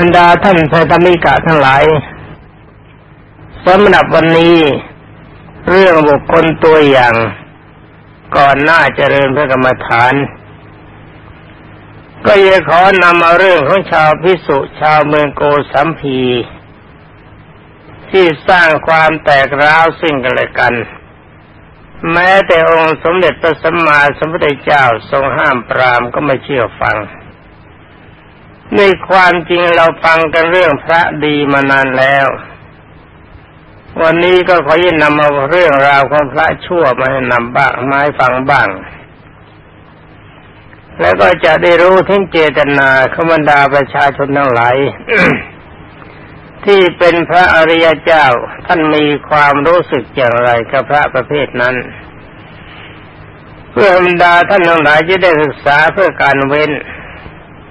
บรรดาท่านพรธรรมิกะทั้งหลายสำหรับวันนี้ เรื่องบุคคลตัวอย่าง ก่อนหน้าเจริญพระกรรมฐาน ก็จะขอนำเอาเรื่องของชาวพิสุชาวเมืองโกสัมพี ที่สร้างความแตกร้าวซึ่งกันและกัน แม้แต่องค์สมเด็จพระสัมมาสัมพุทธเจ้าทรงห้ามปรามก็ไม่เชื่อฟัง ในความจริงเราฟังกันเรื่องพระดีมานานแล้ว วันนี้ก็ขอยินนำเอาเรื่องราวของพระชั่วมาให้นำบ้างมาให้ฟังบ้าง แล้วก็จะได้รู้ถึงเจตนาขบรรดาประชาชนทั้งหลายที่เป็นพระอริยเจ้าท่านมีความรู้สึกอย่างไรกับพระประเภทนั้น เพื่อบรรดาท่านทั้งหลายจะได้ศึกษาเพื่อการเว้น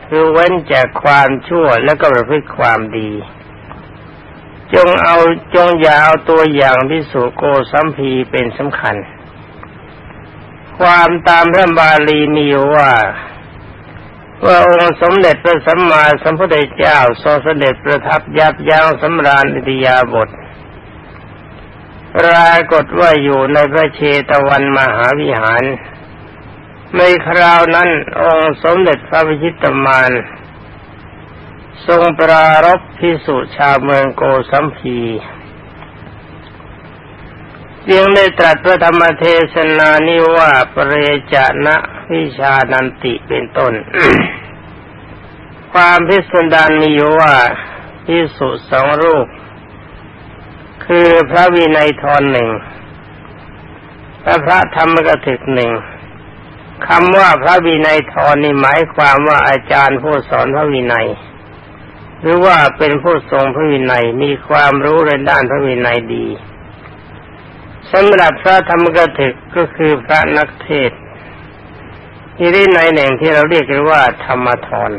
คือเว้นจากความชั่วแล้วก็ประพฤติความดี จงเอาจงอย่าเอาตัวอย่างพิสุโกสัมพีเป็นสำคัญ ความตามพระบาลีมีว่าว่าองค์สมเด็จพระสัมมาสัมพุทธเจ้าทรงเสด็จประทับยับยั้งสำราญอิทยาบทปรากฏว่าอยู่ในพระเชตวันมหาวิหาร ในคราวนั้นองค์สมเด็จพระวิชิตมานทรงปรารบพิสุชาวเมืองโกสัมพีจึงได้ตรัสพระธรรมเทศนานิว่าปเรจนะวิชานันติเป็นต้น ความพิสดารมีอยู่ว่าพิสุสองรูป คือพระวินัยทรหนึ่งและพระธรรมกถึกหนึ่ง คำว่าพระวินัยทรนี่หมายความว่าอาจารย์ผู้สอนพระวินัย หรือว่าเป็นผู้ทรงพระวินัยมีความรู้ในด้านพระวินัยดีสำหรับพระธรรมกถึกก็คือพระนักเทศที่ได้ในหนึ่งที่เราเรียกกันว่าธรรมทร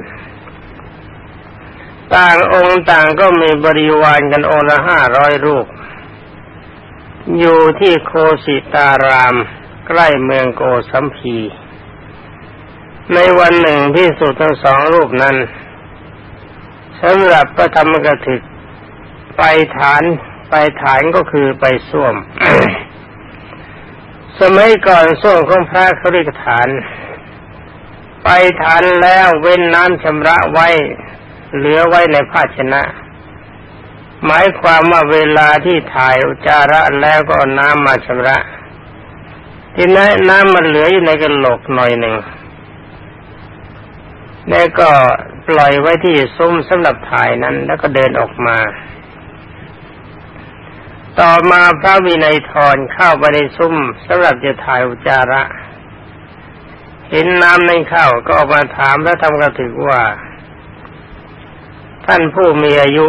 ต่างองค์ต่างก็มีบริวารกันองค์ละห้าร้อยรูป อยู่ที่โคสิตาราม ใกล้เมืองโกสัมพี ในวันหนึ่งพิสุทั้งสองรูปนั้นสำหรับพระธรรมกถึกไปฐานไปฐานก็คือไปส้วม สมัยก่อนส้วมของพระเขาเรียกฐาน ไปฐานแล้วเว้นน้ำชำระไว้ เหลือไว้ในภาชนะ หมายความว่าเวลาที่ถ่ายอุจาระแล้วก็น้ำมาชำระ ที่นั้นน้ำมันเหลืออยู่ในกระโหลกหน่อยหนึ่ง แล้วก็ปล่อยไว้ที่ซุ้มสำหรับถ่ายนั้น แล้วก็เดินออกมา ต่อมาพระวินัยทรเข้าไปในซุ้มสำหรับจะถ่ายอุจาระ เห็นน้ำในเข้าก็ออกมาถามพระธรรมกถึกว่า ท่านผู้มีอายุ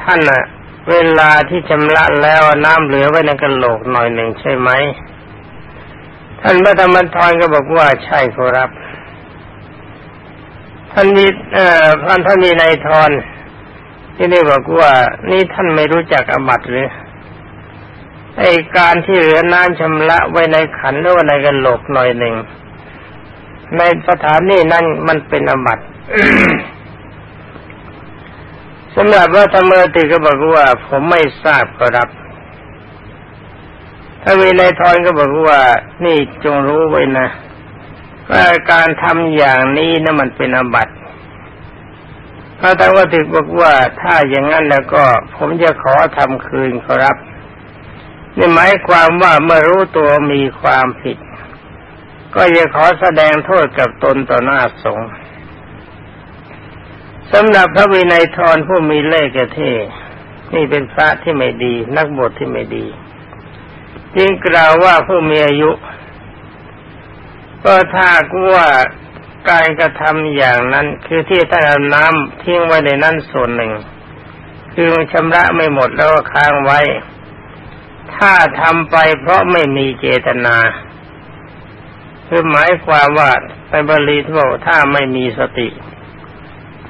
ท่านอะเวลาที่ชำระแล้วน้ำเหลือไว้ในกระโหลกหน่อยหนึ่งใช่ไหม ท่านพระธรรมทรก็บอกว่าใช่ครับ ท่านมีเอ่อท่านท่านมีนายทรที่นี่บอกว่านี่ท่านไม่รู้จักอบัตหรือไอการที่เหลือน้ำชำระไว้ในขันหรือว่าในกระโหลกหน่อยหนึ่งในสถานนี้นั่นมันเป็นอบัตสำหรับว่าธรรมติก็บอกว่า ผมไม่ทราบครับ ถ้ามีนายทรก็บอกว่า นี่จงรู้ไว้นะ ว่าการทำอย่างนี้นะมันเป็นอบัติพระธรรมติบอกว่าถ้าอย่างนั้นแล้วก็ ผมจะขอทำคืนครับนี่หมายความว่าเมื่อรู้ตัวมีความผิด ก็จะขอแสดงโทษกับตนต่อหน้าสงฆ์สำหรับพระวินัยทรผู้มีเล่ห์กระเทนี่เป็นพระที่ไม่ดี นักบวชที่ไม่ดี จึงกล่าวว่าผู้มีอายุ ก็ถ้ากูว่าการกระทำอย่างนั้น คือที่ท่านเอาน้ำทิ้งไว้ในนั้นส่วนหนึ่ง คือชำระไม่หมดแล้วก็ค้างไว้ ถ้าทำไปเพราะไม่มีเจตนาคือหมายความว่าไปบริทบอกถ้าไม่มีสติ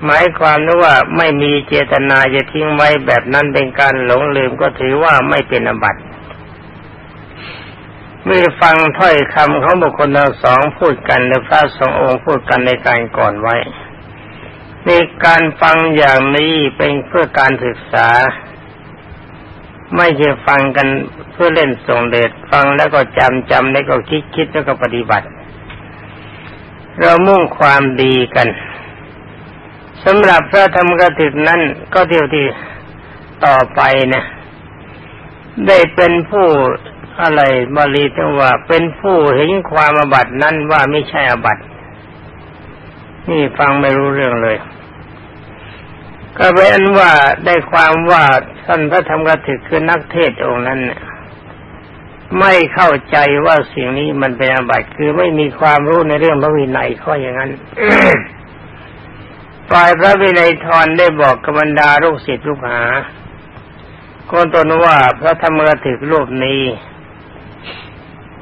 หมายความว่าไม่มีเจตนาจะทิ้งไว้แบบนั้นเป็นการหลงลืมก็ถือว่าไม่เป็นอบัติ เมื่อฟังถ้อยคำของบุคคลทั้งสองพูดกันและพระสององค์พูดกันในการก่อนไว้ในการฟังอย่างนี้เป็นเพื่อการศึกษา ไม่ใช่ฟังกันเพื่อเล่นส่งเดชฟังแล้วก็จำจำแล้วก็คิดคิดแล้วก็ปฏิบัติ เรามุ่งความดีกันสำหรับพระธรรมกถึกนั้นก็เที่ยวที่ต่อไปนะได้เป็นผู้ อะไรบาลีทั้งว่าเป็นผู้เห็นความอบัตินั้นว่าไม่ใช่อบัติ นี่ฟังไม่รู้เรื่องเลย ก็เป็นว่าได้ความว่าท่านพระธรรมกถึกคือนักเทศองค์นั้นไม่เข้าใจว่าสิ่งนี้มันเป็นอาบัติคือไม่มีความรู้ในเรื่องพระวินัยข้ออย่างนั้นฝ่ายพระวินัยทรได้บอกกับบรรดาลูกศิษย์ลูกหาคนตนว่าพระธรรมกถึกรูปนี้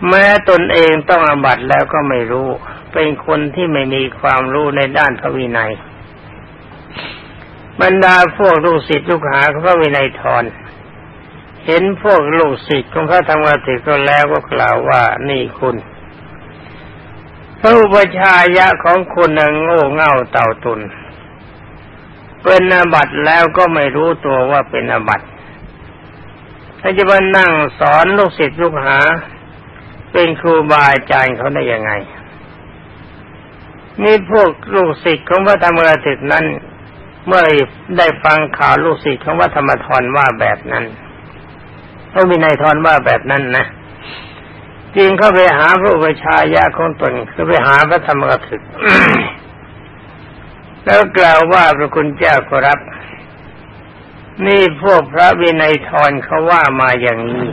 แม้ตนเองต้องอาบัตแล้วก็ไม่รู้ เป็นคนที่ไม่มีความรู้ในด้านพระวินัย บรรดาพวกลูกศิษย์ลูกหาของพระวินัยทรเห็นพวกลูกศิษย์ของพระธรรมกถึกก็แล้วก็กล่าวว่านี่คุณพระอุปชายะของคุณโง่เง่าเต่าตุนเป็นอาบัตแล้วก็ไม่รู้ตัวว่าเป็นอาบัตถ้าจะมานั่งสอนลูกศิษย์ลูกหา เป็นครูบาอาจารย์เขาได้ยังไง นี่พวกลูกศิษย์ของพระธรรมกถึกนั้น เมื่อได้ฟังข่าวลูกศิษย์ของพระธรรมทรว่าแบบนั้นพระวินัยทรว่าแบบนั้นนะจริงเข้าไปหาพระอุปชายะของตนคือไปหาพระธรรมกถึก แล้วกล่าวว่าพระคุณเจ้าขอรับ นี่พวกพระวินัยทรเขาว่ามาอย่างนี้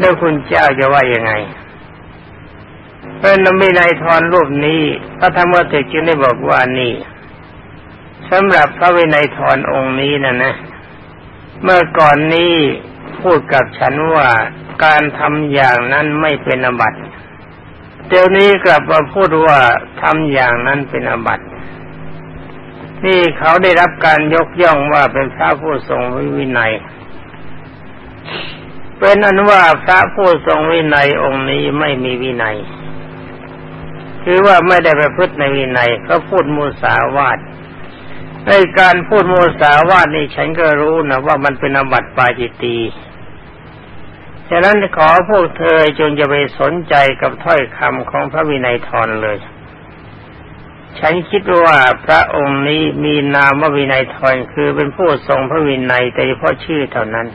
แล้วคุณเจ้าจะว่ายังไงเป็นวินัยทรรูปนี้พระธรรมเถรจึงได้บอกว่านี่สำหรับพระวินัยทรองค์นี้นะนะ เมื่อก่อนนี้พูดกับฉันว่าการทำอย่างนั้นไม่เป็นอบัติเดี๋ยวนี้กลับมาพูดว่าทำอย่างนั้นเป็นอบัตินี่เขาได้รับการยกย่องว่าเป็นพระผู้ทรงวินัย เป็นอันว่าพระผู้ทรงวินัยองค์นี้ไม่มีวินัย คือว่าไม่ได้ไปพฤติในวินัยเขาพูดมูสาวาทในการพูดมูสาวาทนี่ฉันก็รู้นะว่ามันเป็นอบัติปาจิตีฉะนั้นขอพวกเธอจงจะไปสนใจกับถ้อยคำของพระวินัยทรเลย ฉันคิดว่าพระองค์นี้มีนามว่าวินัยทรคือเป็นผู้ทรงพระวินัยแต่เฉพาะชื่อเท่านั้น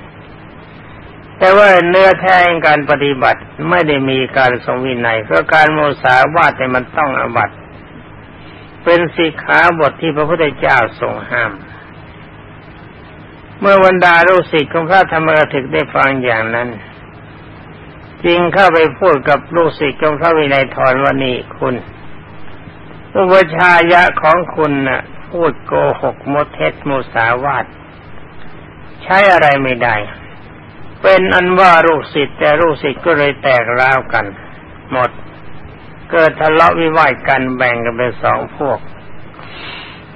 แต่ว่าเนื้อแท้งการปฏิบัติไม่ได้มีการทรงวินัยเพราะการโมสาวาแต่มันต้องอบัตเป็นสิกขาบทที่พระพุทธเจ้าทรงห้าม เมื่อวันดาลูกศิษย์ของพระธรรมกถึกได้ฟังอย่างนั้น จึงเข้าไปพูดกับลูกศิษย์ของพระวินัยทรว่านี่คุณอุปชายะของคุณนะ่ะ พูดโกหกมดเท็จมุสาวาทใช้อะไรไม่ได้ เป็นอันว่าลูกศิษย์แต่ลูกศิษย์ก็เลยแตกร้าวกัน หมด เกิดทะเลาะวิวาทกันแบ่งกันเป็นสองพวก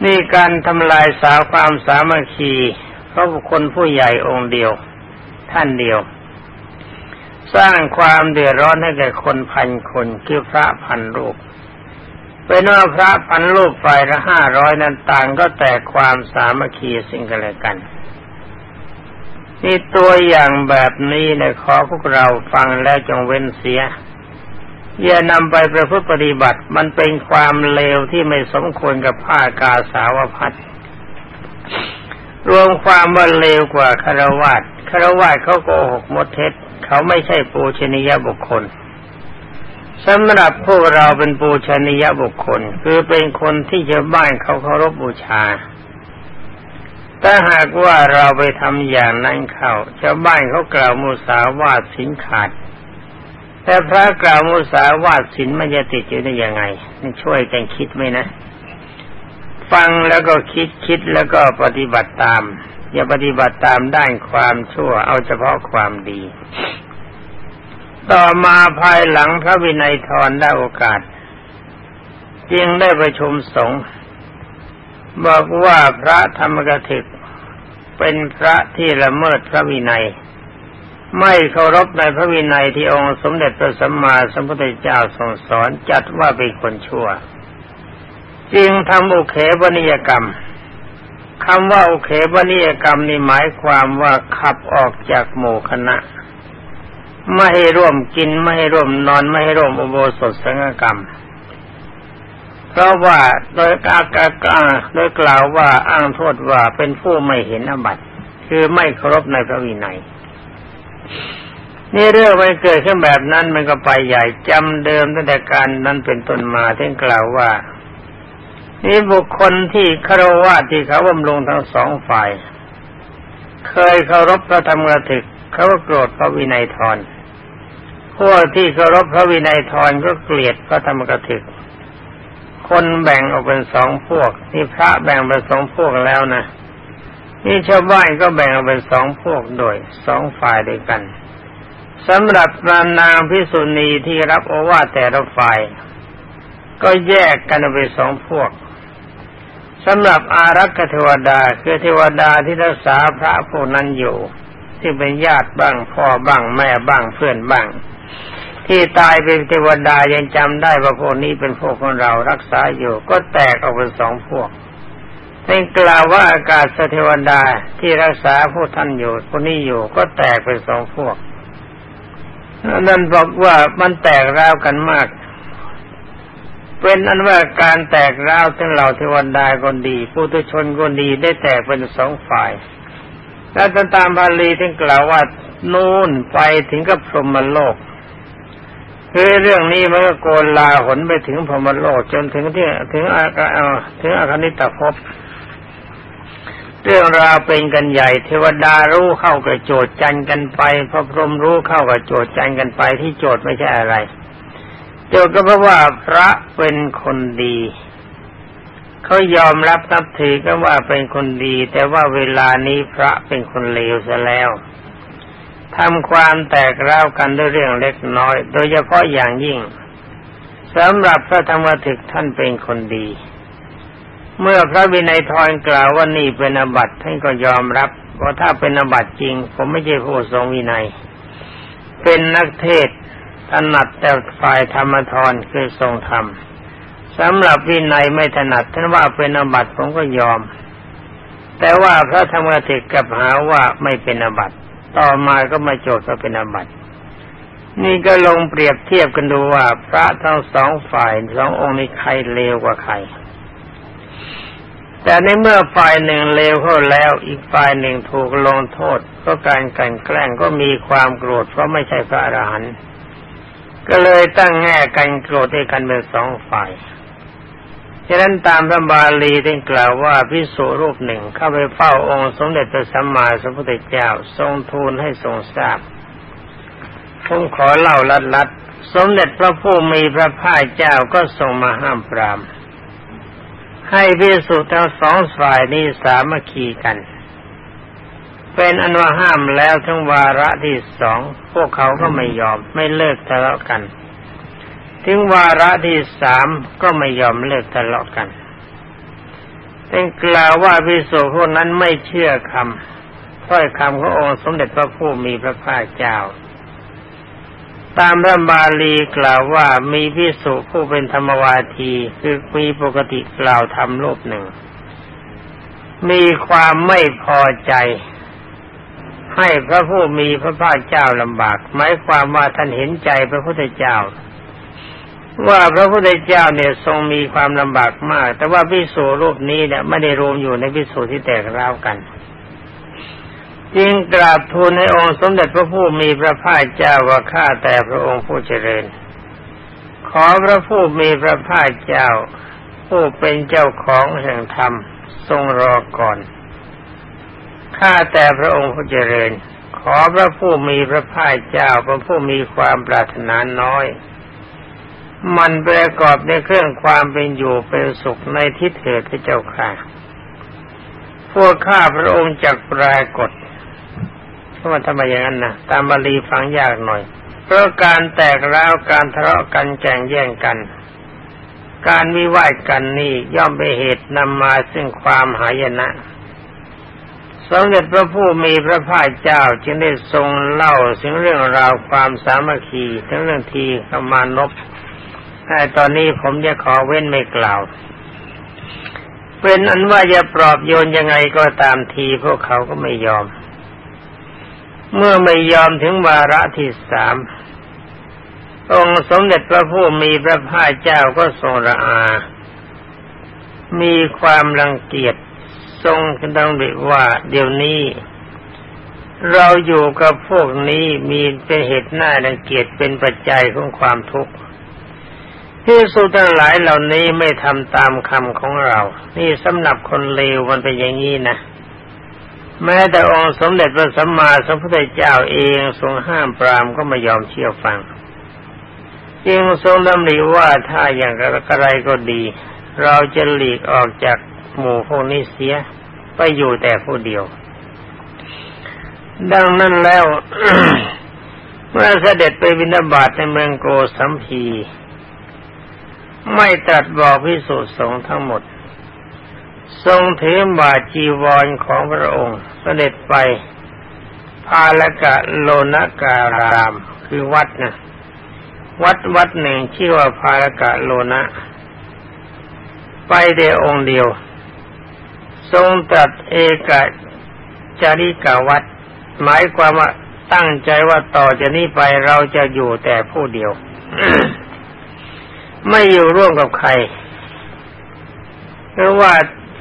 นี่การทำลายสาวความสามัคคีเพราะบุคคลผู้ใหญ่องค์เดียว ท่านเดียว สร้างความเดือดร้อนให้แก่คนพันคนคือพระพันรูปเป็นว่าพระพันรูปฝ่ายละห้าร้อยนั้นต่างก็แตกความสามัคคีสิ่งกันและกัน นี่ตัวอย่างแบบนี้นี่ยขอพวกเราฟังแล้วจงเว้นเสีย อย่านำไปประพฤติปฏิบัติมันเป็นความเลวที่ไม่สมควรกับผ้ากาสาวพัดรวมความว่าเลวกว่าคารวาสคารวาสเขาโกหกมดเท็จ เขาไม่ใช่ปูชนียบุคคลสำหรับพวกเราเป็นปูชนียบุคคล คือเป็นคนที่ชาวบ้านเขาเคารพบูชา ถ้าหากว่าเราไปทำอย่างนั้นเข้าชาวบ้านเขากล่าวมุสาวาทสินขาด แต่พระกล่าวมุสาวาทสินมันจะติดอยู่ได้ยังไงนี่ช่วยกันคิดไหมนะ ฟังแล้วก็คิดคิดแล้วก็ปฏิบัติตาม อย่าปฏิบัติตามด้านความชั่ว เอาเฉพาะความดี ต่อมาภายหลังพระวินัยทรได้โอกาส จึงได้ประชุมสงฆ์ บอกว่าพระธรรมกถึกเป็นพระที่ละเมิดพระวินัย ไม่เคารพในพระวินัยที่องค์สมเด็จพระสัมมาสัมพุทธเจ้าทรงสอนจัดว่าเป็นคนชั่ว จึงทำอุเขวนิยกรรมคำว่าอุเขวนิยกรรมนี่หมายความว่าขับออกจากหมู่คณะ ไม่ให้ร่วมกินไม่ให้ร่วมนอนไม่ให้ร่วมอุโบสถสังฆกรรม เพราะว่าโดยกากากาโดยกล่าวว่าอ้างโทษว่าเป็นผู้ไม่เห็นอบัติคือไม่เคารพในพระวินัยนี่เรื่องมันเกิดขึ้นแบบนั้นมันก็ไปใหญ่จำเดิมตั้งแต่การนั้นเป็นต้นมาที่กล่าวว่า นี่บุคคลที่คารวะที่เขาบำรุงทั้งสองฝ่าย เคยเคารพพระธรรมกถึกเขาก็โกรธพระวินัยทรพวกที่เคารพพระวินัยทรก็เกลียดพระธรรมกถึก คนแบ่งออกเป็นสองพวก นี่พระแบ่งเป็นสองพวกแล้วนะนี่ชาวบ้านก็แบ่งออกเป็นสองพวกโดยสองฝ่ายด้วยกันสำหรับนานางพิสุณีที่รับโอวาทแต่ละฝ่าย ก็แยกกันเป็นสองพวกสำหรับอารักษเทวดาคือเทวดาที่รักษาพระพวกนั้นอยู่ ที่เป็นญาติบ้างพ่อบ้างแม่บ้างเพื่อนบ้าง ที่ตายเป็นเทวดายังจำได้ว่าพวกนี้เป็นพวกของเรารักษาอยู่ก็แตกออกเป็นสองพวกเป็นกล่าวว่าอากาศเทวดาที่รักษาผู้ท่านอยู่คนนี้อยู่ก็แตกเป็นสองพวกนั่นบอกว่ามันแตกราวกันมาก เป็นอันว่าการแตกร้าวทั้งเหล่าเทวดาคนดีผู้ทุชนคนดีได้แตกเป็นสองฝ่าย และตามบาลีที่กล่าวว่านู่นไปถึงกับพรหมโลก คือเรื่องนี้มันก็โกนลาหนไปถึงพรหมโลกจนถึงที่ถึงอากาถึงอาคานิตภพเรื่องราวเป็นกันใหญ่เทวดารู้เข้ากับโจทย์จันกันไปพระพรหมรู้เข้ากับโจทย์จันกันไปที่โจทย์ไม่ใช่อะไร โจก็เพราะว่าพระเป็นคนดีเขายอมรับนับถือก็ว่าเป็นคนดี แต่ว่าเวลานี้พระเป็นคนเลวซะแล้ว ทำความแตกร้าวกันด้วยเรื่องเล็กน้อย โดยเฉพาะอย่างยิ่งสำหรับพระธรรมถึกท่านเป็นคนดี เมื่อพระวินัยทรกล่าวว่านี่เป็นอบัตท่านก็ยอมรับว่าถ้าเป็นอบัตจริง ผมไม่ใช่ผู้ทรงวินัย เป็นนักเทศถนัดแต่ฝ่ายธรรมทรคือทรงธรรมสำหรับวินัยไม่ถนัดท่านว่าเป็นอบัติผมก็ยอม แต่ว่าพระธรรมกติกับหาว่าไม่เป็นอบัติ ต่อมาก็มาโจทย์ว่าเป็นอบัตินี่ก็ลงเปรียบเทียบกันดูว่า พระทั้งสองฝ่ายสององค์นี้ใครเลวกว่าใคร แต่ในเมื่อฝ่ายหนึ่งเลวเข้าแล้ว อีกฝ่ายหนึ่งถูกลงโทษเพราะการกันแกล้งก็มีความโกรธเพราะไม่ใช่พระอรหันต์ก็เลยตั้งแง่กันโกรธให้กันเป็นสองฝ่าย ฉะนั้นตามพระบาลีได้กล่าวว่าพิสุรูปหนึ่งเข้าไปเฝ้าองค์สมเด็จพระสัมมาสัมพุทธเจ้าทรงทูลให้ทรงทราบผมขอเล่าลัดลัดสมเด็จพระผู้มีพระภาคเจ้าก็ทรงมาห้ามปราม ให้พิสุทั้งสองฝ่ายนี้สามัคคีกัน เป็นอันว่าห้ามแล้วทั้งวาระที่สองพวกเขาก็ไม่ยอมไม่เลิกทะเลาะกัน ถึงวาระที่สามก็ไม่ยอมเลิกทะเลาะกันเป็นกล่าวว่าพิสุพวกนั้นไม่เชื่อคำถ้อยคำขององค์สมเด็จพระผู้มีพระภาคเจ้า ตามพระบาลีกล่าวว่ามีพิสุผู้เป็นธรรมวาทีคือมีปกติกล่าวทำรูปหนึ่ง มีความไม่พอใจ ให้พระผู้มีพระภาคเจ้าลำบากหมายความว่าท่านเห็นใจพระพุทธเจ้า ว่าพระพุทธเจ้าเนี่ยทรงมีความลำบากมาก แต่ว่าพิสูรูปนี้เนี่ยไม่ได้รวมอยู่ในพิสูที่แตกร้าวกันจึงกราบทูลให้องค์สมเด็จพระผู้มีพระภาคเจ้าว่าข้าแต่พระองค์ผู้เจริญ ขอพระผู้มีพระภาคเจ้า ผู้เป็นเจ้าของแห่งธรรมทรงรอก่อนข้าแต่พระองค์ผู้เจริญ ขอพระผู้มีพระภาคเจ้าพระผู้มีความปรารถนาน้อย มันประกอบในเครื่องความเป็นอยู่เป็นสุขในทิศเถิดพระเจ้าค่ะ พวกข้าพระองค์จักปรากฏเพราะว่าทำไมอย่างนั้นนะตามบาลีฟังยากหน่อย เพราะการแตกร้าวการทะเลาะกันแข่งแย่งกัน การวิวาทกันนี่ย่อมเป็นเหตุนำมาซึ่งความหายนะสมเด็จพระผู้มีพระภาคเจ้าจึงได้ทรงเล่าถึงเรื่องราวความสามัคคีทั้งเรื่องทีขมานพ แต่ตอนนี้ผมจะขอเว้นไม่กล่าว เป็นอันว่าจะปลอบโยนยังไงก็ตามทีพวกเขาก็ไม่ยอม เมื่อไม่ยอมถึงวาระที่สามองค์สมเด็จพระผู้มีพระภาคเจ้าก็ทรงระอา มีความรังเกียจทรงดังบิว่าเดี๋ยวนี้ เราอยู่กับพวกนี้มีเป็นเหตุหน้ารังเกียจเป็นปัจจัยของความทุกข์ ที่สุดทั้งหลายเหล่านี้ไม่ทำตามคำของเรา นี่สำหรับคนเลวมันเป็นอย่างนี้นะ แม้แต่องค์สมเด็จพระสัมมาสัมพุทธเจ้าเองทรงห้ามปรามก็ไม่ยอมเชื่อฟังจึงทรงดำริว่าถ้าอย่างไรก็ดี เราจะหลีกออกจากหมู่พวกนี้เสียไปอยู่แต่ผู้เดียว ดังนั้นแล้ว เมื่อเสด็จไปวินาบาตในเมืองโกสัมพี ไม่ตรัสบอกพิสุสงฆ์ทั้งหมด ทรงถือบาจีวรของพระองค์เสด็จไปพาลกะโลนการาม คือวัดนะวัดวัดหนึ่งชื่อว่าพาลกะโลนะ ไปเดียองเดียว ทรงตัดเอกจาริกาวัด หมายความว่าตั้งใจว่าต่อจากนี้ไปเราจะอยู่แต่ผู้เดียว ไม่อยู่ร่วมกับใครเพราะว่า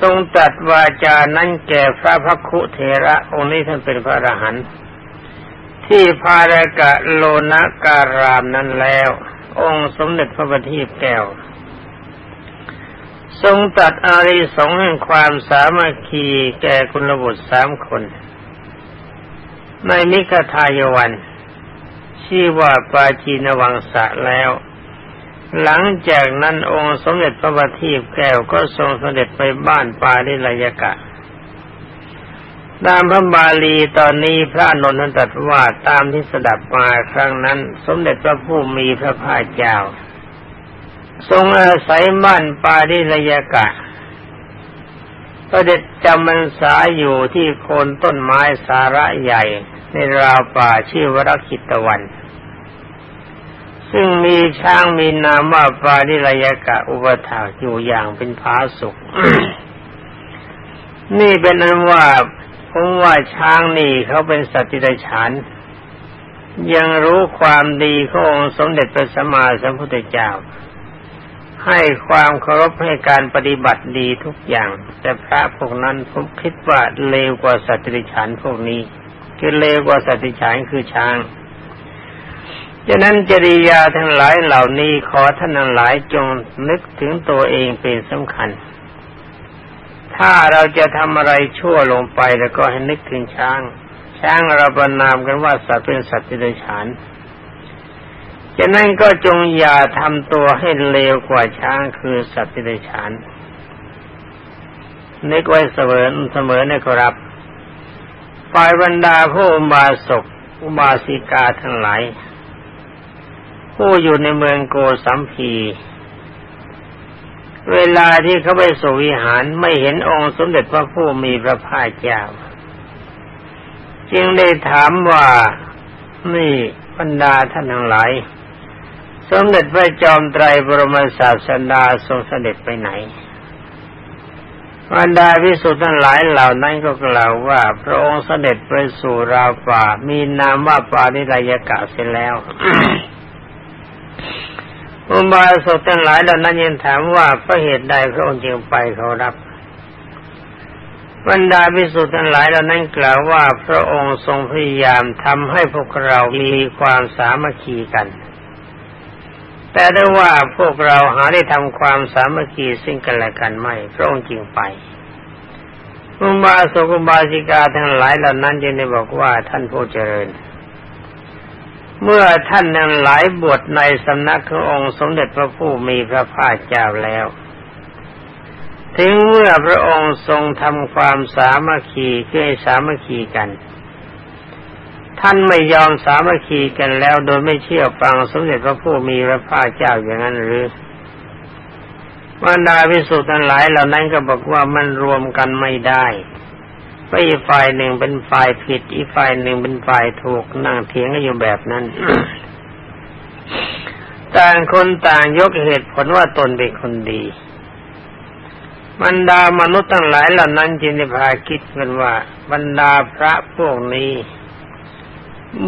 ทรงตัดวาจานั้นแก่พระพักคุเทระองค์นี้ท่านเป็นพระอรหันต์ที่พารกะโลนาการามนั้นแล้ว องค์สมเด็จพระบัณฑิตแก้ว ทรงตัดอาริสงแห่งความสามัคคีแก่คุณบุตรสามคน ในมิกทายวัน ชื่อว่าปาจีนวังสะแล้ว หลังจากนั้นองค์สมเด็จพระบัณฑิตแก้วก็ทรงสเสด็จไปบ้านปาริลยกะตามพระบาลีตอนนี้พระนนท์ตรัสว่าตามที่สดับมาครั้งนั้น สมเด็จพระผู้มีพระภาคเจ้า ทรงอาศัยบ้านปาริลยกะเด็จจำมันสาอยู่ที่โคนต้นไม้สาระใหญ่ ในราวป่าชื่อวรคิตวัน ซึ่งมีช้างมีนามว่าปาริรยกะอุปถาอยู่อย่างเป็นพาสุข นี่เป็นนั้นว่าผมว่าช้างนี่เขาเป็นสัตว์ที่ไดฉานยังรู้ความดีขององค์สมเด็จพระสัมมาสัมพุทธเจ้า ให้ความเคารพให้การปฏิบัติดีทุกอย่าง แต่พระพวกนั้นผมคิดว่าเลวกว่าสัตว์ที่ไดฉานพวกนี้ คือเลวกว่าสัตว์ที่ฉานคือช้าง ฉะนั้นจริยาทั้งหลายเหล่านี้ขอท่านทั้งหลายจงนึกถึงตัวเองเป็นสำคัญ ถ้าเราจะทำอะไรชั่วลงไปแล้วก็ให้นึกถึงช้าง ช้างเราประนามกันว่าสัตว์เป็นสัตว์ที่ด้ฉานฉะนั้นก็จงอย่าทำตัวให้เลวกว่าช้างคือสัตว์ที่ด้ฉานนึกไว้เสมอเสมอนะครับฝ่ายบรรดาผู้อุบาสกอุบาสิกาทั้งหลาย ผู้อยู่ในเมืองโกสัมพีเวลาที่เขาไปสู่วิหารไม่เห็นองค์สมเด็จพระผู้มีพระภาคเจ้า จึงได้ถามว่านี่บรรดาท่านทั้งหลาย สมเด็จพระจอมไตรบรมศาสดาทรงเสด็จไปไหนบรรดาพิสุทธ์ทั้งหลายเหล่านั้นก็กล่าวว่า พระองค์เสด็จไปสู่ราวป่ามีนามว่าปานิรายกะเสร็จแล้ว อุบาสกทั้งหลายเหล่านั้นยังถามว่าเพราะเหตุใดพระองค์จึงไปเขารับบรรดาพิสุทธ์ทั้งหลายเหล่านั้นกล่าวว่าพระองค์ทรงพยายามทำให้พวกเรามีความสามัคคีกัน แต่ได้ว่าพวกเราหาได้ทำความสามัคคีซึ่งกันและกันไม่ พระองค์จึงไปอุบาสกอุบาสิกาทั้งหลายเหล่านั้นจึงได้บอกว่าท่านผู้เจริญ เมื่อท่านนั้นหลายบวชในสำนักขององค์สมเด็จพระผู้มีพระภาคเจ้าแล้ว ถึงเมื่อพระองค์ทรงทำความสามัคคีคือสามัคคีกัน ท่านไม่ยอมสามัคคีกันแล้วโดยไม่เชื่อฟังสมเด็จพระผู้มีพระภาคเจ้าอย่างนั้นหรือบรรดาวิสุทธ์ทั้งหลายเหล่านั้นก็บอกว่ามันรวมกันไม่ได้ ไปอีกฝ่ายหนึ่งเป็นฝ่ายผิด อีกฝ่ายหนึ่งเป็นฝ่ายถูกนั่งเถียงกันอยู่แบบนั้น ต่างคนต่างยกเหตุผลว่าตนเป็นคนดีบรรดามนุษย์ทั้งหลายเหล่านั้นจึงได้พาคิดกันว่า บรรดาพระพวกนี้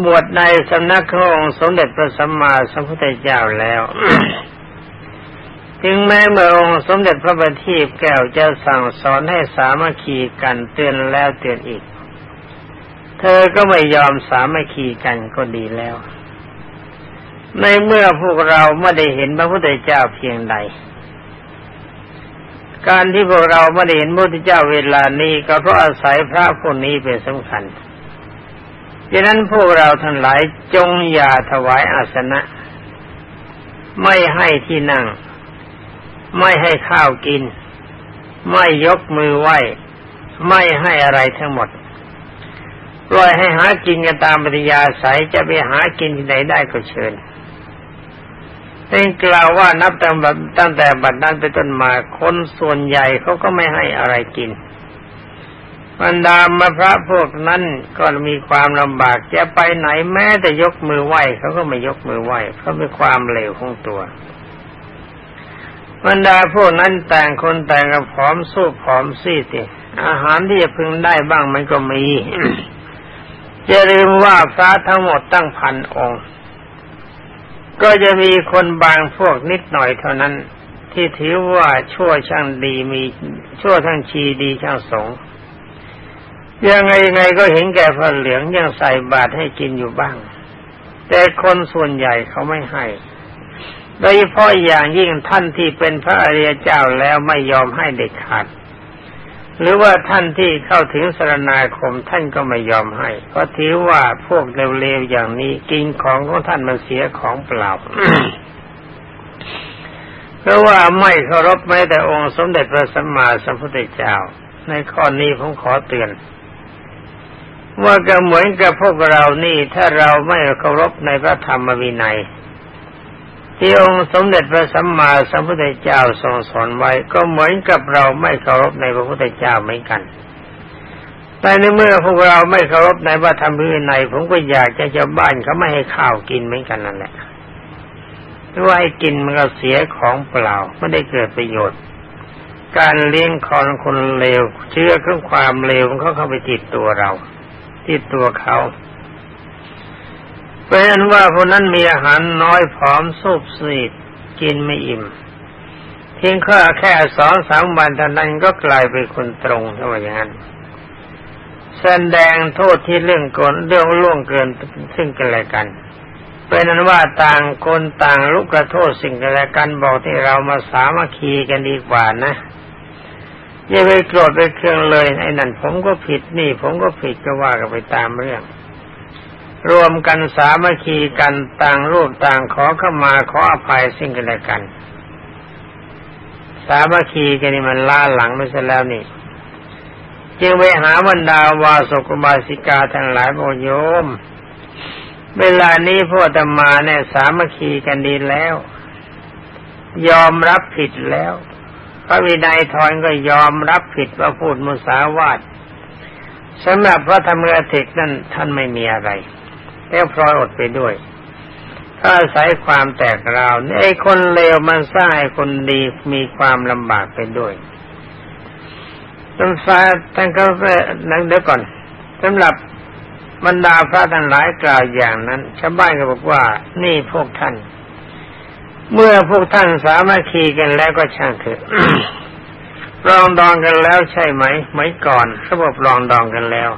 บวชในสำนักของสมเด็จพระสัมมาสัมพุทธเจ้าแล้ว ถึงแม้เมื่อองค์สมเด็จพระบัณฑิตแก้วจะสั่งสอนให้สามัคคีกันเตือนแล้วเตือนอีก เธอก็ไม่ยอมสามัคคีกันก็ดีแล้ว ในเมื่อพวกเราไม่ได้เห็นพระพุทธเจ้าเพียงใด การที่พวกเราไม่ได้เห็นพระพุทธเจ้าเวลานี้ก็เพราะอาศัยพระพวกนี้เป็นสำคัญดังนั้นพวกเราทั้งหลายจงอย่าถวายอาสนะ ไม่ให้ที่นั่ง ไม่ให้ข้าวกิน ไม่ยกมือไหว้ ไม่ให้อะไรทั้งหมดปล่อยให้หากินกันตามปฏิยาสายจะไปหากินที่ไหนได้ก็เชิญเป็นกล่าวว่านับตั้งตั้งแต่บัดนั้นไปต้นมาคนส่วนใหญ่เขาก็ไม่ให้อะไรกินบรรดามพระพวกนั้นก็มีความลำบากจะไปไหนแม้แต่ยกมือไหว้เขาก็ไม่ยกมือไหว้เพราะมีความเหลวของตัว บรรดาพวกนั้นแต่งคนแต่งกับผอมสู้ผอมซีดอาหารที่จะพึงได้บ้างมันก็มีจะลืมว่าพระทั้งหมดตั้งพันองค์ ก็จะมีคนบางพวกนิดหน่อยเท่านั้น ที่ถือว่าชั่วช่างดีมีชั่วทั้งชีดีช่างสงยังไงยังไงก็เห็นแก่ผ้าเหลืองยังใส่บาตรให้กินอยู่บ้าง แต่คนส่วนใหญ่เขาไม่ให้ โดยเฉพาะอย่างยิ่งท่านที่เป็นพระอริยเจ้าแล้วไม่ยอมให้เด็ดขาด หรือว่าท่านที่เข้าถึงสรณาคมท่านก็ไม่ยอมให้ เพราะถือว่าพวกเร็วๆอย่างนี้กินของของท่านมันเสียของเปล่าเพราะว่าไม่เคารพแม้แต่องค์สมเด็จพระสัมมาสัมพุทธเจ้า ในข้อนี้ผมขอเตือน ว่าก็เหมือนกับพวกเรานี่ถ้าเราไม่เคารพในพระธรรมวินัย ที่องค์สมเด็จพระสัมมาสัมพุทธเจ้าทรงสอนไว้ก็เหมือนกับเราไม่เคารพในพระพุทธเจ้าเหมือนกันแต่ในเมื่อพวกเราไม่เคารพในพระธรรมวินัยผมก็อยากจะชาวบ้านเขาไม่ให้ข้าวกินเหมือนกันนั่นแหละเพราะว่าให้กินมันก็เสียของเปล่าไม่ได้เกิดประโยชน์ การเลี้ยงคอนคนเลวเชื่อเครื่องความเลวมันเขาเข้าไปติดตัวเรา ติดตัวเขา เป็นว่าคนนั้นมีอาหารน้อยผอมสุบสีดกินไม่อิ่มเพียงแค่แค่สองสามวันเท่านั้นก็กลายเป็นคนตรงเท่าอย่างนั้นแสดงโทษที่เรื่องกนเรื่องล่วงเกินซึ่งกันและกัน เป็นนั้นว่าต่างคนต่างลุกกระโทษสิ่งกันและกันบอกที่เรามาสามัคคีกันดีกว่านะอย่าไปโกรธไปเครื่องเลยไอ้นั่นผมก็ผิดนี่ ผมก็ผิดก็ว่ากันไปตามเรื่อง รวมกันสามัคคีกันต่างรูปต่างขอเข้ามาขออภัยสิ่งกันและกัน สามัคคีกันนี่มันล้าหลังไม่ใช่แล้วนี่ จึงไปหาบรรดาวาสกบาสิกาทั้งหลายโมโยม เวลานี้พ่อตมาเนี่ยสามัคคีกันดีแล้ว ยอมรับผิดแล้ว พระวินัยทอนก็ยอมรับผิดว่าพูดมุสาวาทสำหรับพระธรรมกถิกนั่นท่านไม่มีอะไร แล้วพลอยอดไปด้วย ถ้าอาศัยความแตกราวไอ้คนเลวมันสร้างให้คนดีมีความลำบากไปด้วยท่านฟ้าท่านก็นั่งเดี๋ยวก่อนสำหรับบรรดาพระทั้งหลายกล่าวอย่างนั้นชาวบ้านก็บอกว่า นี่พวกท่าน เมื่อพวกท่านสามัคคีกันแล้วก็ช่างเถอะรองดองกันแล้วใช่ไหม ไม่ก่อนเขาบอกรองดองกันแล้ว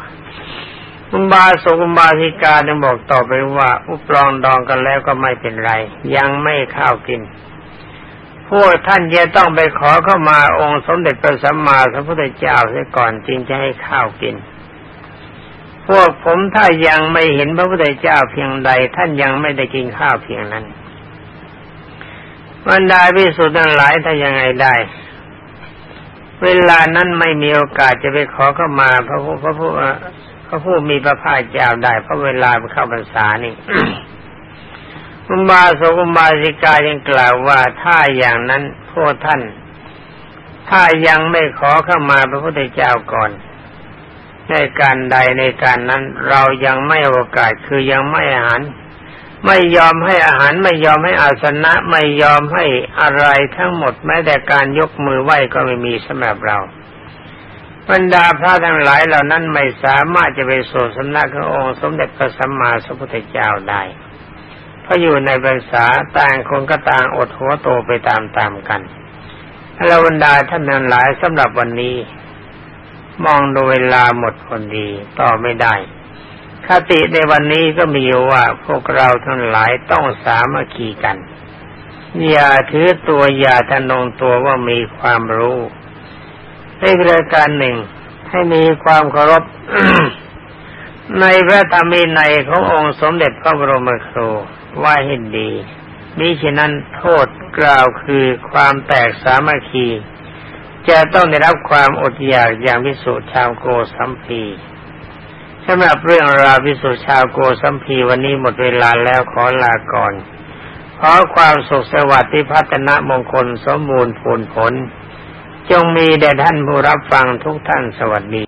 อุบาสกอุบาสิกาจึงบอกต่อไปว่า อุปรองดองกันแล้วก็ไม่เป็นไร ยังไม่ข้าวกิน พวกท่านจะต้องไปขอเข้ามาองค์สมเด็จพระสัมมาสัมพุทธเจ้าเสียก่อนจึงจะให้ข้าวกิน พวกผมถ้ายังไม่เห็นพระพุทธเจ้าเพียงใด ท่านยังไม่ได้กินข้าวเพียงนั้นบรรดาพิสุทธิ์ทั้งหลายถ้ายังไงได้ เวลานั้นไม่มีโอกาสจะไปขอเข้ามาพระพุทธ ระพุธพระผู้มีพระภาคเจ้าได้เพราะเวลาไปเข้าพรรษานี่อุบาสกอุบาสิกายังกล่าวว่าถ้าอย่างนั้นพวกท่าน ถ้ายังไม่ขอเข้ามาพระพุทธเจ้าก่อน ในการใดในการนั้น เรายังไม่โอกาสคือยังไม่อาหาร ไม่ยอมให้อาหารไม่ยอมให้อาสนะ ไม่ยอมให้อะไรทั้งหมดแม้แต่การยกมือไหว้ก็ไม่มีสำหรับเรา บรรดาพระทั้งหลายเหล่านั้นไม่สามารถจะไปสู่สำนักขององค์สมเด็จพระสัมมาสัมพุทธเจ้าได้เพราะอยู่ในภาษาต่างคนก็ต่างอดหัวโตไปตามๆกันเราบรรดาท่านทั้งหลายสำหรับวันนี้ มองดูเวลาหมดคนดีต่อไม่ได้คติในวันนี้ก็มีว่าพวกเราทั้งหลายต้องสามัคคีกัน อย่าถือตัวอย่าทนงตัวว่ามีความรู้ ในรายการหนึ่งให้มีความเคารพในพระธรรมีในขององค์สมเด็จพระบรมครูว่าให้ดีมิฉะนั้นโทษกล่าวคือความแตกสามัคคี จะต้องได้รับความอดอยากอย่างพิสุชาวโกสัมพีสำหรับเรื่องราวพิสุชาวโกสัมพีวันนี้หมดเวลาแล้วขอลาก่อน ขอความสุขสวัสดิ์ที่พัฒนามงคลสมบูรณ์ผลผล จงมีแด่ท่านผู้รับฟังทุกท่านสวัสดี